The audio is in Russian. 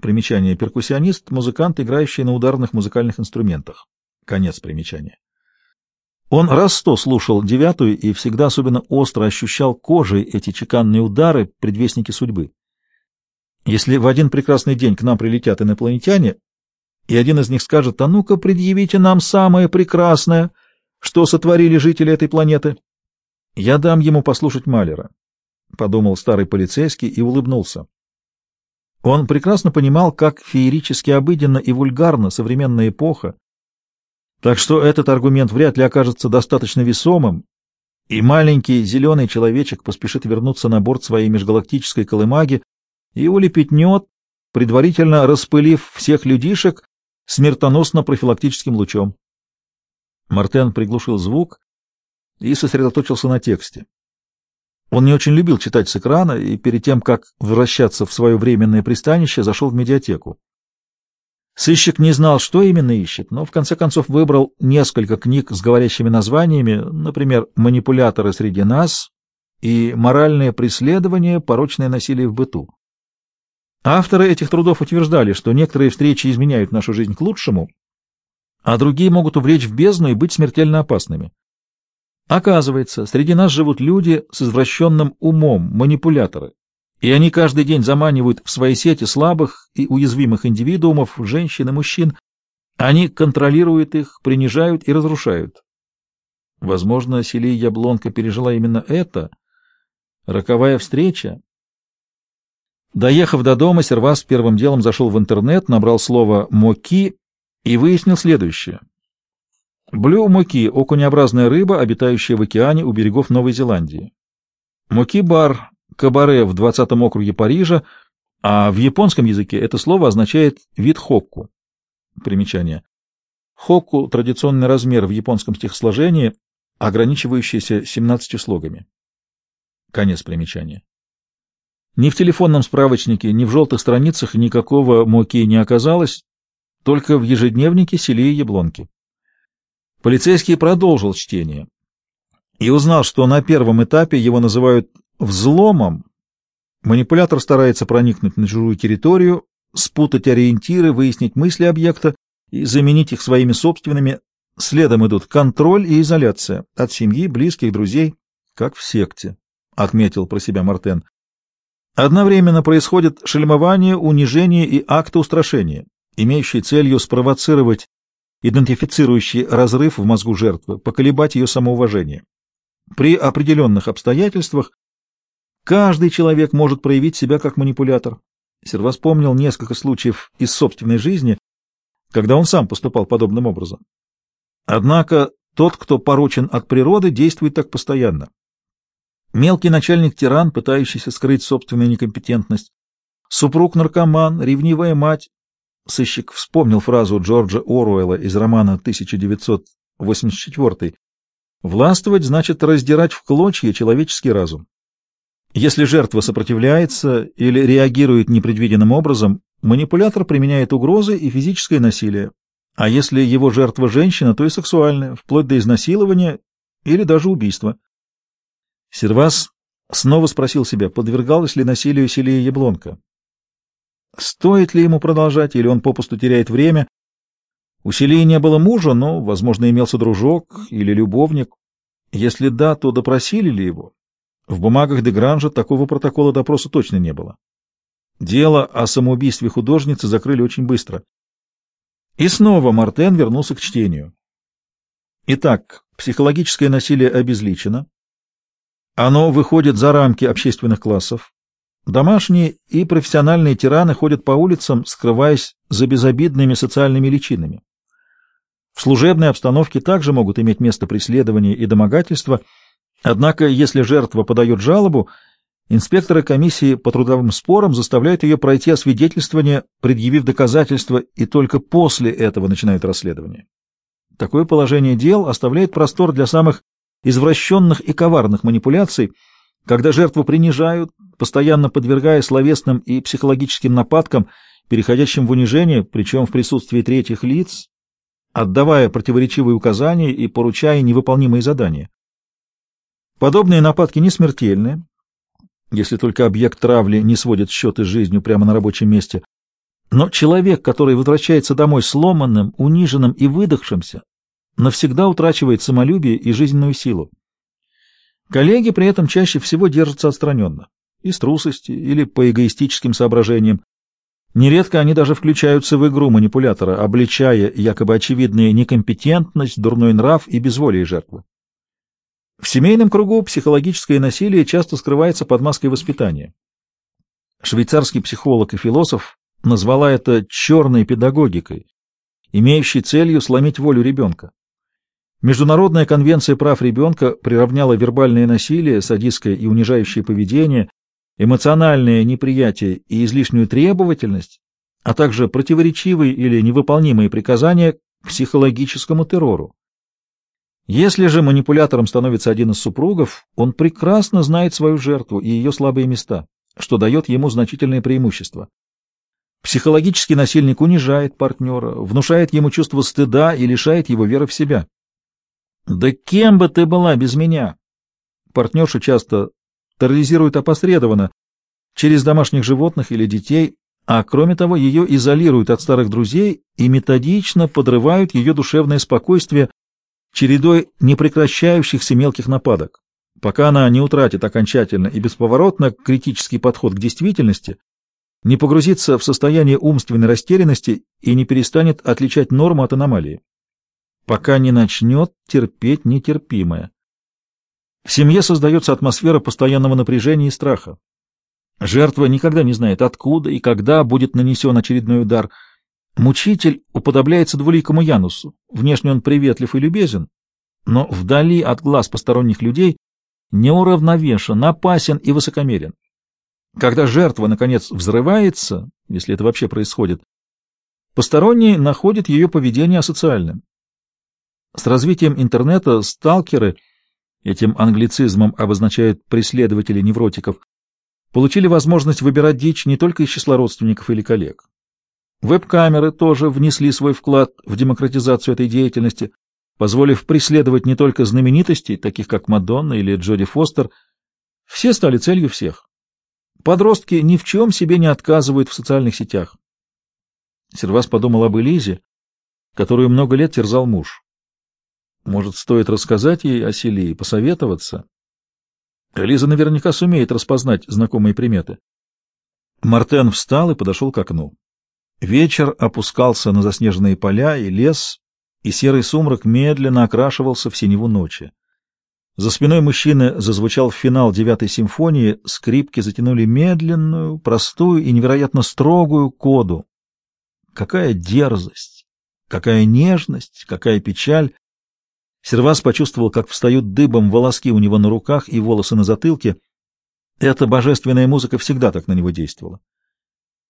Примечание. Перкуссионист, музыкант, играющий на ударных музыкальных инструментах. Конец примечания. Он раз сто слушал девятую и всегда особенно остро ощущал кожей эти чеканные удары, предвестники судьбы. Если в один прекрасный день к нам прилетят инопланетяне, и один из них скажет, а ну-ка предъявите нам самое прекрасное, что сотворили жители этой планеты, я дам ему послушать Малера, — подумал старый полицейский и улыбнулся. Он прекрасно понимал, как феерически обыденно и вульгарна современная эпоха, так что этот аргумент вряд ли окажется достаточно весомым, и маленький зеленый человечек поспешит вернуться на борт своей межгалактической колымаги и улепетнет, предварительно распылив всех людишек смертоносно-профилактическим лучом. Мартен приглушил звук и сосредоточился на тексте. Он не очень любил читать с экрана и перед тем, как возвращаться в свое временное пристанище, зашел в медиатеку. Сыщик не знал, что именно ищет, но в конце концов выбрал несколько книг с говорящими названиями, например, «Манипуляторы среди нас» и «Моральное преследование. Порочное насилие в быту». Авторы этих трудов утверждали, что некоторые встречи изменяют нашу жизнь к лучшему, а другие могут увлечь в бездну и быть смертельно опасными. Оказывается, среди нас живут люди с извращенным умом, манипуляторы, и они каждый день заманивают в свои сети слабых и уязвимых индивидуумов, женщин и мужчин. Они контролируют их, принижают и разрушают. Возможно, Селия Яблонка пережила именно это. Роковая встреча. Доехав до дома, Сервас первым делом зашел в интернет, набрал слово «моки» и выяснил следующее. Блю-моки — окунеобразная рыба, обитающая в океане у берегов Новой Зеландии. Моки-бар кабаре в 20-м округе Парижа, а в японском языке это слово означает вид хокку. Примечание. Хокку — традиционный размер в японском стихосложении, ограничивающийся 17 слогами. Конец примечания. Ни в телефонном справочнике, ни в желтых страницах никакого моки не оказалось, только в ежедневнике Селии Яблонки. Полицейский продолжил чтение и узнал, что на первом этапе его называют Взломом манипулятор старается проникнуть на чужую территорию, спутать ориентиры, выяснить мысли объекта и заменить их своими собственными. Следом идут контроль и изоляция от семьи, близких, друзей, как в секте, — отметил про себя Мартен. Одновременно происходит шельмование, унижение и акты устрашения, имеющие целью спровоцировать идентифицирующий разрыв в мозгу жертвы, поколебать ее самоуважение. При определенных обстоятельствах Каждый человек может проявить себя как манипулятор. Серва вспомнил несколько случаев из собственной жизни, когда он сам поступал подобным образом. Однако тот, кто порочен от природы, действует так постоянно. Мелкий начальник-тиран, пытающийся скрыть собственную некомпетентность, супруг-наркоман, ревнивая мать. Сыщик вспомнил фразу Джорджа Оруэлла из романа 1984 «Властвовать значит раздирать в клочья человеческий разум». Если жертва сопротивляется или реагирует непредвиденным образом, манипулятор применяет угрозы и физическое насилие. А если его жертва женщина, то и сексуальное, вплоть до изнасилования или даже убийства. Сервас снова спросил себя, подвергалась ли насилию Селия Яблонка. Стоит ли ему продолжать, или он попусту теряет время? У Селии не было мужа, но, возможно, имелся дружок или любовник. Если да, то допросили ли его? В бумагах Дегранжа такого протокола допроса точно не было. Дело о самоубийстве художницы закрыли очень быстро. И снова Мартен вернулся к чтению. Итак, психологическое насилие обезличено. Оно выходит за рамки общественных классов. Домашние и профессиональные тираны ходят по улицам, скрываясь за безобидными социальными личинами. В служебной обстановке также могут иметь место преследования и домогательства – Однако, если жертва подает жалобу, инспекторы комиссии по трудовым спорам заставляют ее пройти освидетельствование, предъявив доказательства, и только после этого начинают расследование. Такое положение дел оставляет простор для самых извращенных и коварных манипуляций, когда жертву принижают, постоянно подвергая словесным и психологическим нападкам, переходящим в унижение, причем в присутствии третьих лиц, отдавая противоречивые указания и поручая невыполнимые задания. Подобные нападки не смертельны, если только объект травли не сводит счеты с жизнью прямо на рабочем месте, Но человек, который возвращается домой сломанным, униженным и выдохшимся, навсегда утрачивает самолюбие и жизненную силу. Коллеги при этом чаще всего держатся отстраненно, из трусости или по эгоистическим соображениям. Нередко они даже включаются в игру манипулятора, обличая якобы очевидные некомпетентность, дурной нрав и безволие жертвы. В семейном кругу психологическое насилие часто скрывается под маской воспитания. Швейцарский психолог и философ назвала это черной педагогикой, имеющей целью сломить волю ребенка. Международная конвенция прав ребенка приравняла вербальное насилие, садистское и унижающее поведение, эмоциональное неприятие и излишнюю требовательность, а также противоречивые или невыполнимые приказания к психологическому террору. Если же манипулятором становится один из супругов, он прекрасно знает свою жертву и ее слабые места, что дает ему значительное преимущество. Психологический насильник унижает партнера, внушает ему чувство стыда и лишает его веры в себя. «Да кем бы ты была без меня?» Партнерша часто терроризирует опосредованно, через домашних животных или детей, а кроме того ее изолируют от старых друзей и методично подрывают ее душевное спокойствие чередой непрекращающихся мелких нападок. Пока она не утратит окончательно и бесповоротно критический подход к действительности, не погрузится в состояние умственной растерянности и не перестанет отличать норму от аномалии, пока не начнет терпеть нетерпимое. В семье создается атмосфера постоянного напряжения и страха. Жертва никогда не знает, откуда и когда будет нанесен очередной удар. Мучитель уподобляется двуликому Янусу. Внешне он приветлив и любезен, но вдали от глаз посторонних людей неуравновешен, опасен и высокомерен. Когда жертва, наконец, взрывается, если это вообще происходит, посторонние находят ее поведение асоциальным. С развитием интернета сталкеры, этим англицизмом обозначают преследователи невротиков, получили возможность выбирать дичь не только из числа родственников или коллег. Веб-камеры тоже внесли свой вклад в демократизацию этой деятельности, позволив преследовать не только знаменитостей, таких как Мадонна или Джоди Фостер, все стали целью всех. Подростки ни в чем себе не отказывают в социальных сетях. Сервас подумал об Элизе, которую много лет терзал муж. Может, стоит рассказать ей о селе и посоветоваться? Элиза наверняка сумеет распознать знакомые приметы. Мартен встал и подошел к окну. Вечер опускался на заснеженные поля и лес, и серый сумрак медленно окрашивался в синеву ночи. За спиной мужчины зазвучал финал девятой симфонии, скрипки затянули медленную, простую и невероятно строгую коду. Какая дерзость, какая нежность, какая печаль! Сервас почувствовал, как встают дыбом волоски у него на руках и волосы на затылке. Эта божественная музыка всегда так на него действовала.